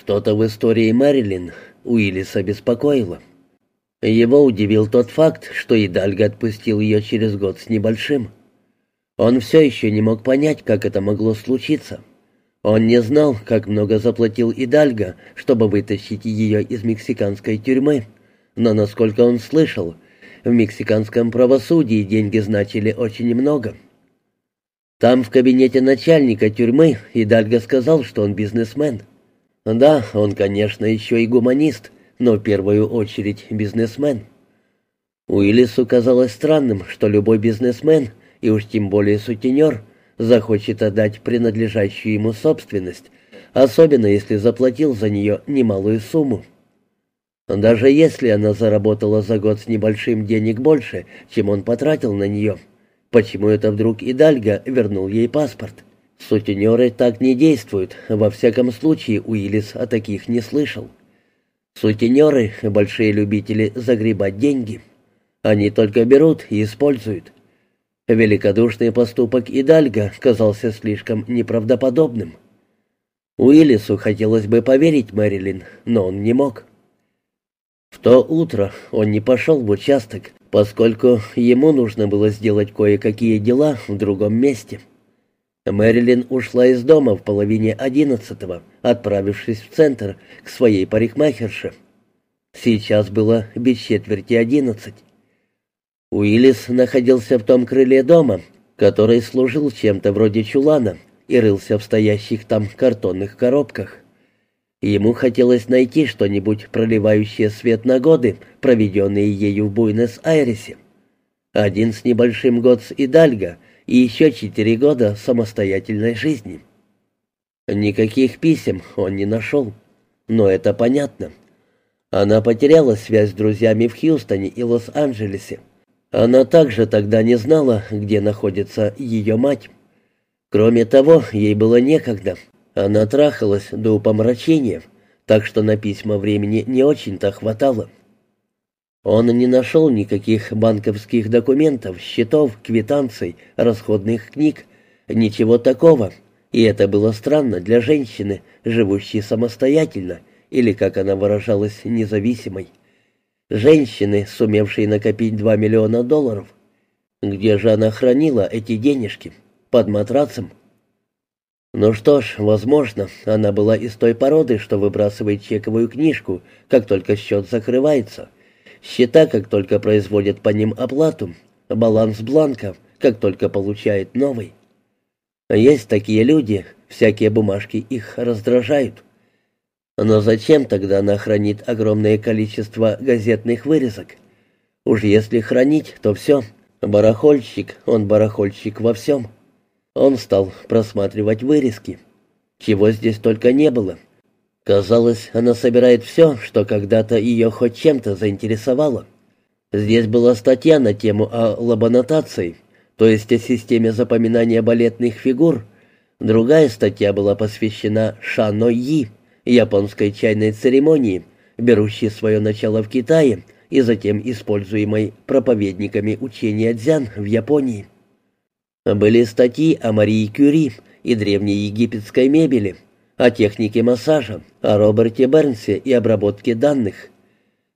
Что-то в истории Мэрилин Уиллиса беспокоило. Его удивил тот факт, что Идальго отпустил ее через год с небольшим. Он все еще не мог понять, как это могло случиться. Он не знал, как много заплатил Идальго, чтобы вытащить ее из мексиканской тюрьмы, но, насколько он слышал, в мексиканском правосудии деньги значили очень много. Там, в кабинете начальника тюрьмы, Идальго сказал, что он бизнесмен. Да, он, конечно, еще и гуманист, но в первую очередь бизнесмен. Уиллису казалось странным, что любой бизнесмен, и уж тем более сутенер, захочет отдать принадлежащую ему собственность, особенно если заплатил за нее немалую сумму. Даже если она заработала за год с небольшим денег больше, чем он потратил на нее, почему это вдруг Идальго вернул ей паспорт? Сутенеры так не действуют, во всяком случае Уиллис о таких не слышал. Сутенеры — большие любители загребать деньги. Они только берут и используют. Великодушный поступок Идальга казался слишком неправдоподобным. Уиллису хотелось бы поверить Мэрилин, но он не мог. В то утро он не пошел в участок, поскольку ему нужно было сделать кое-какие дела в другом месте. Мэрилин ушла из дома в половине одиннадцатого, отправившись в центр к своей парикмахерше. Сейчас было без четверти одиннадцать. Уиллис находился в том крыле дома, который служил чем-то вроде чулана и рылся в стоящих там картонных коробках. Ему хотелось найти что-нибудь, проливающее свет на годы, проведенные ею в Буэнос-Айресе. Один с небольшим год с Идальго — и еще четыре года самостоятельной жизни. Никаких писем он не нашел, но это понятно. Она потеряла связь с друзьями в Хьюстоне и Лос-Анджелесе. Она также тогда не знала, где находится ее мать. Кроме того, ей было некогда. Она трахалась до упомрачения, так что на письма времени не очень-то хватало. Он не нашел никаких банковских документов, счетов, квитанций, расходных книг, ничего такого, и это было странно для женщины, живущей самостоятельно, или, как она выражалась, независимой. Женщины, сумевшей накопить 2 миллиона долларов. Где же она хранила эти денежки? Под матрацем? Ну что ж, возможно, она была из той породы, что выбрасывает чековую книжку, как только счет закрывается — Счета, как только производят по ним оплату, баланс бланков, как только получает новый. Есть такие люди, всякие бумажки их раздражают. Но зачем тогда она хранит огромное количество газетных вырезок? Уж если хранить, то все. Барахольщик, он барахольщик во всем. Он стал просматривать вырезки. Чего здесь только не было. Казалось, она собирает все, что когда-то ее хоть чем-то заинтересовало. Здесь была статья на тему о лабонотации, то есть о системе запоминания балетных фигур. Другая статья была посвящена Шано-Yi, японской чайной церемонии, берущей свое начало в Китае и затем используемой проповедниками учения дзян в Японии. Были статьи о Марии Кюри и древней египетской мебели – о технике массажа, о Роберте Бернсе и обработке данных.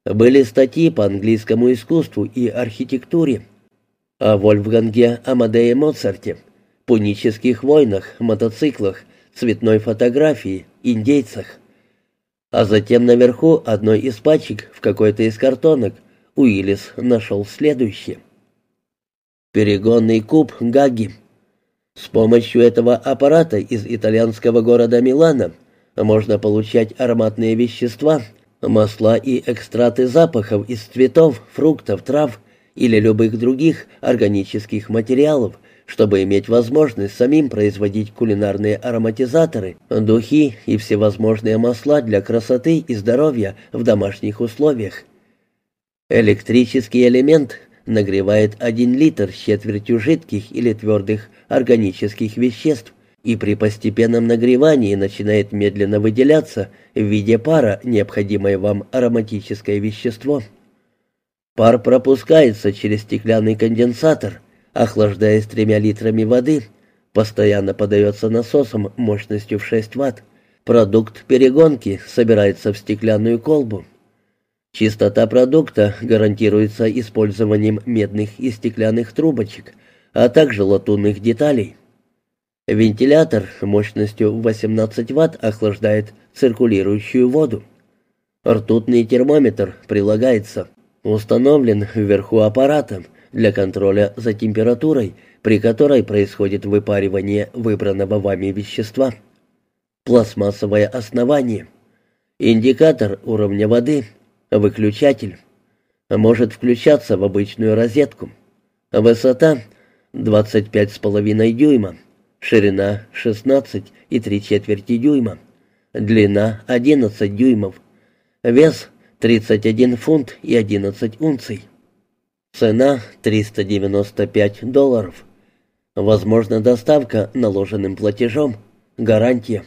Были статьи по английскому искусству и архитектуре, о Вольфганге Амадее Моцарте, пунических войнах, мотоциклах, цветной фотографии, индейцах. А затем наверху одной из пачек в какой-то из картонок Уиллис нашел следующее. Перегонный куб Гаги с помощью этого аппарата из итальянского города Милана можно получать ароматные вещества, масла и экстракты запахов из цветов, фруктов, трав или любых других органических материалов, чтобы иметь возможность самим производить кулинарные ароматизаторы, духи и всевозможные масла для красоты и здоровья в домашних условиях. Электрический элемент нагревает 1 литр с четвертью жидких или твердых органических веществ и при постепенном нагревании начинает медленно выделяться в виде пара необходимое вам ароматическое вещество. Пар пропускается через стеклянный конденсатор, охлаждаясь тремя литрами воды, постоянно подается насосом мощностью в 6 Вт. Продукт перегонки собирается в стеклянную колбу. Чистота продукта гарантируется использованием медных и стеклянных трубочек, а также латунных деталей. Вентилятор мощностью 18 Вт охлаждает циркулирующую воду. Ртутный термометр прилагается, установлен вверху аппарата для контроля за температурой, при которой происходит выпаривание выбранного вами вещества. Пластмассовое основание. Индикатор уровня воды. Выключатель. Может включаться в обычную розетку. Высота 25,5 дюйма. Ширина 16 и 3 четверти дюйма. Длина 11 дюймов. Вес 31 фунт и 11 унций. Цена 395 долларов. Возможна доставка наложенным платежом. Гарантия.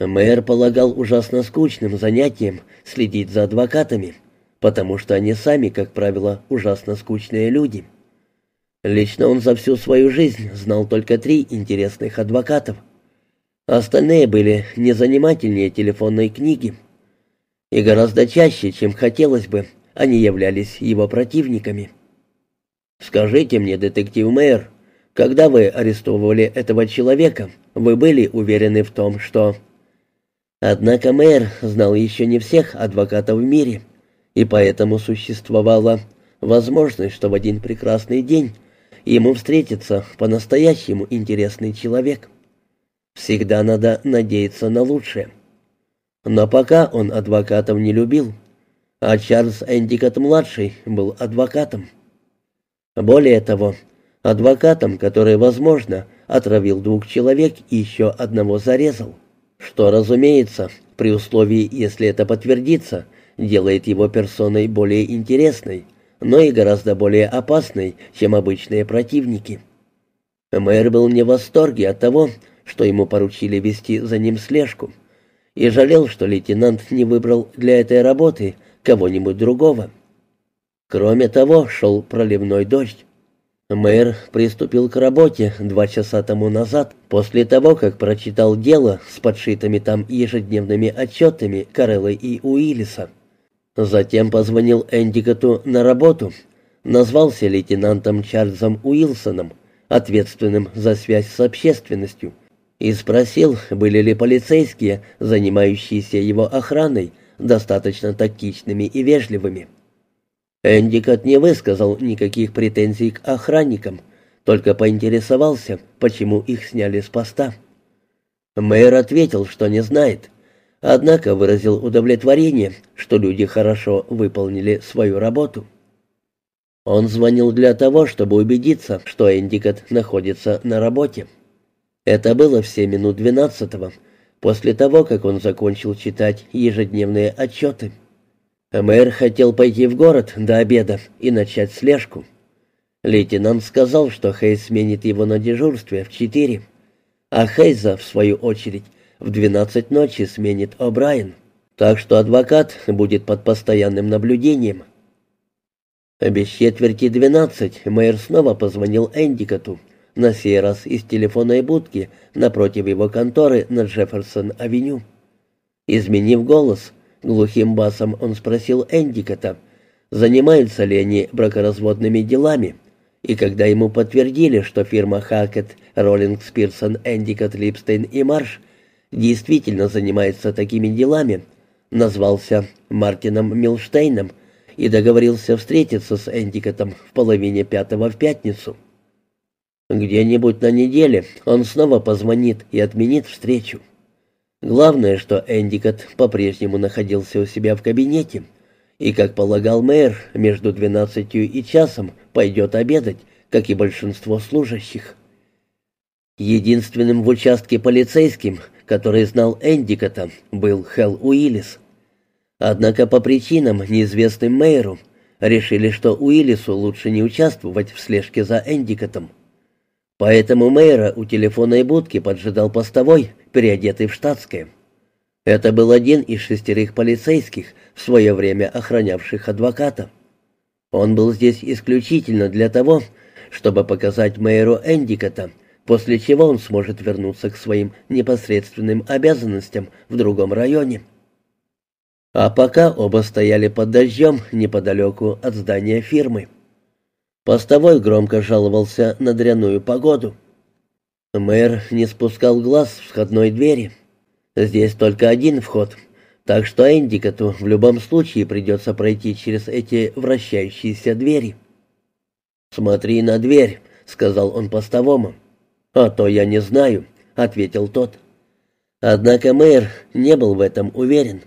Мэр полагал ужасно скучным занятием следить за адвокатами, потому что они сами, как правило, ужасно скучные люди. Лично он за всю свою жизнь знал только три интересных адвокатов. Остальные были незанимательнее телефонной книги. И гораздо чаще, чем хотелось бы, они являлись его противниками. «Скажите мне, детектив Мэйр, когда вы арестовывали этого человека, вы были уверены в том, что...» Однако мэр знал еще не всех адвокатов в мире, и поэтому существовала возможность, что в один прекрасный день ему встретится по-настоящему интересный человек. Всегда надо надеяться на лучшее. Но пока он адвокатов не любил, а Чарльз Эндикот-младший был адвокатом. Более того, адвокатом, который, возможно, отравил двух человек и еще одного зарезал, что, разумеется, при условии, если это подтвердится, делает его персоной более интересной, но и гораздо более опасной, чем обычные противники. Мэр был не в восторге от того, что ему поручили вести за ним слежку, и жалел, что лейтенант не выбрал для этой работы кого-нибудь другого. Кроме того, шел проливной дождь. Мэр приступил к работе два часа тому назад, после того, как прочитал дело с подшитыми там ежедневными отчетами Кареллы и Уиллиса. Затем позвонил Эндикоту на работу, назвался лейтенантом Чарльзом Уилсоном, ответственным за связь с общественностью, и спросил, были ли полицейские, занимающиеся его охраной, достаточно тактичными и вежливыми. Эндикот не высказал никаких претензий к охранникам, только поинтересовался, почему их сняли с поста. Мэр ответил, что не знает, однако выразил удовлетворение, что люди хорошо выполнили свою работу. Он звонил для того, чтобы убедиться, что Эндикот находится на работе. Это было в семь минут двенадцатого, после того, как он закончил читать ежедневные отчеты. Мэр хотел пойти в город до обеда и начать слежку. Лейтенант сказал, что Хейз сменит его на дежурстве в четыре, а Хейза, в свою очередь, в двенадцать ночи сменит О'Брайен, так что адвокат будет под постоянным наблюдением. Без четверти двенадцать мэр снова позвонил Эндикоту, на сей раз из телефонной будки напротив его конторы на Джефферсон-авеню. Изменив голос, глухим басом он спросил Эндикота, занимаются ли они бракоразводными делами, и когда ему подтвердили, что фирма Хакет, Роллинг Спирсон, Эндикот, Липстейн и Марш действительно занимается такими делами, назвался Мартином Милштейном и договорился встретиться с Эндикотом в половине пятого в пятницу. Где-нибудь на неделе он снова позвонит и отменит встречу. Главное, что Эндикот по-прежнему находился у себя в кабинете, и, как полагал мэр, между двенадцатью и часом пойдет обедать, как и большинство служащих. Единственным в участке полицейским, который знал Эндикота, был Хелл Уиллис. Однако по причинам, неизвестным мэру, решили, что Уиллису лучше не участвовать в слежке за Эндикотом. Поэтому мэра у телефонной будки поджидал постовой, переодетый в штатское. Это был один из шестерых полицейских, в свое время охранявших адвоката. Он был здесь исключительно для того, чтобы показать мэру Эндикота, после чего он сможет вернуться к своим непосредственным обязанностям в другом районе. А пока оба стояли под дождем неподалеку от здания фирмы. Постовой громко жаловался на дряную погоду. Мэр не спускал глаз с входной двери. Здесь только один вход, так что Эндикоту в любом случае придется пройти через эти вращающиеся двери. «Смотри на дверь», — сказал он постовому. «А то я не знаю», — ответил тот. Однако мэр не был в этом уверен.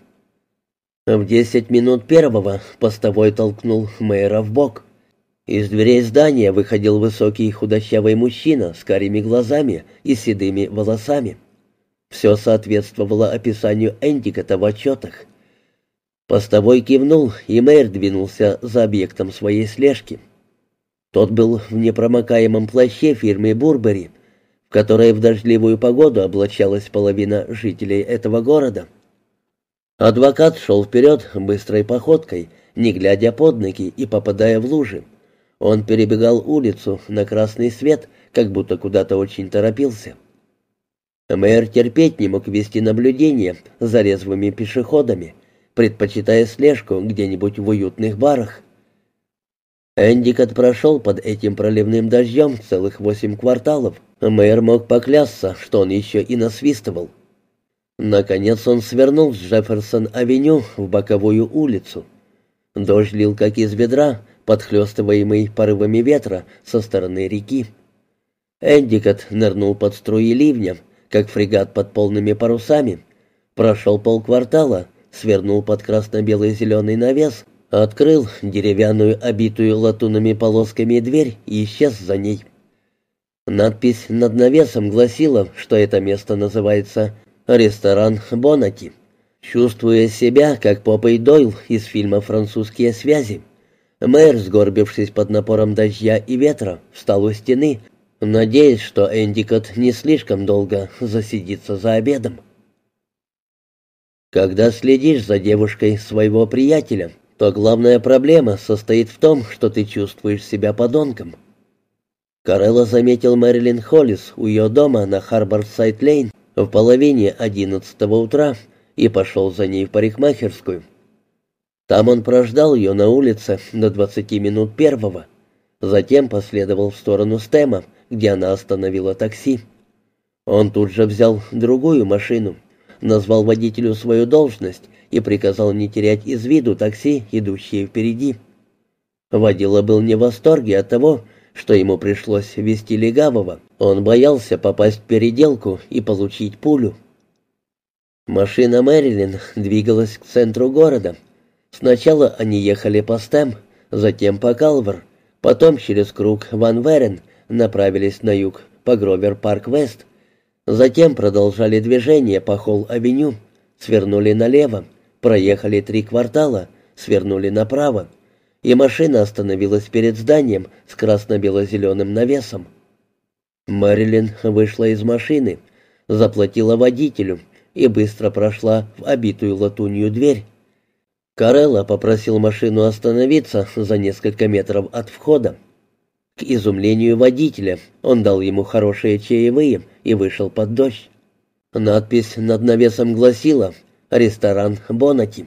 В десять минут первого постовой толкнул мэра в бок. Из дверей здания выходил высокий худощавый мужчина с карими глазами и седыми волосами. Все соответствовало описанию Эндикота в отчетах. Постовой кивнул, и мэр двинулся за объектом своей слежки. Тот был в непромокаемом плаще фирмы «Бурбери», в которой в дождливую погоду облачалась половина жителей этого города. Адвокат шел вперед быстрой походкой, не глядя под ноги и попадая в лужи. Он перебегал улицу на красный свет, как будто куда-то очень торопился. Мэр терпеть не мог вести наблюдение за резвыми пешеходами, предпочитая слежку где-нибудь в уютных барах. Эндикот прошел под этим проливным дождем целых восемь кварталов. Мэр мог поклясться, что он еще и насвистывал. Наконец он свернул с Джефферсон-авеню в боковую улицу. Дождь лил как из ведра, подхлестываемый порывами ветра со стороны реки. Эндикот нырнул под струи ливня, как фрегат под полными парусами, прошел полквартала, свернул под красно-белый зеленый навес, открыл деревянную, обитую латунными полосками дверь и исчез за ней. Надпись над навесом гласила, что это место называется «Ресторан Бонати». Чувствуя себя, как Попой Дойл из фильма «Французские связи», Мэр, сгорбившись под напором дождя и ветра, встал у стены, надеясь, что Эндикот не слишком долго засидится за обедом. Когда следишь за девушкой своего приятеля, то главная проблема состоит в том, что ты чувствуешь себя подонком. Карелла заметил Мэрилин Холлис у ее дома на Харборсайд-Лейн в половине одиннадцатого утра и пошел за ней в парикмахерскую. Там он прождал ее на улице до двадцати минут первого. Затем последовал в сторону Стема, где она остановила такси. Он тут же взял другую машину, назвал водителю свою должность и приказал не терять из виду такси, идущие впереди. Водила был не в восторге от того, что ему пришлось вести легавого. Он боялся попасть в переделку и получить пулю. Машина Мэрилин двигалась к центру города, Сначала они ехали по Стэм, затем по Калвер, потом через круг Ван Верен направились на юг по Гровер-Парк-Вест, затем продолжали движение по Холл-Авеню, свернули налево, проехали три квартала, свернули направо, и машина остановилась перед зданием с красно-бело-зеленым навесом. Мэрилин вышла из машины, заплатила водителю и быстро прошла в обитую латунью дверь. Карелла попросил машину остановиться за несколько метров от входа. К изумлению водителя он дал ему хорошие чаевые и вышел под дождь. Надпись над навесом гласила «Ресторан Бонати».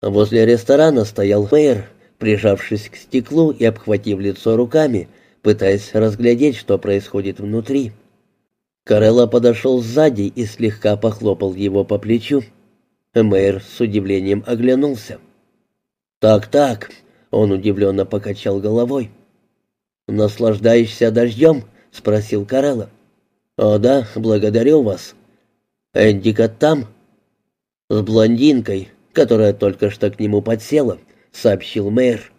Возле ресторана стоял мэр, прижавшись к стеклу и обхватив лицо руками, пытаясь разглядеть, что происходит внутри. Карелла подошел сзади и слегка похлопал его по плечу. Мэйр с удивлением оглянулся. «Так-так», — он удивленно покачал головой. «Наслаждаешься дождем?» — спросил Карелла. «О да, благодарю вас». «Эндика там?» «С блондинкой, которая только что к нему подсела», — сообщил мэр.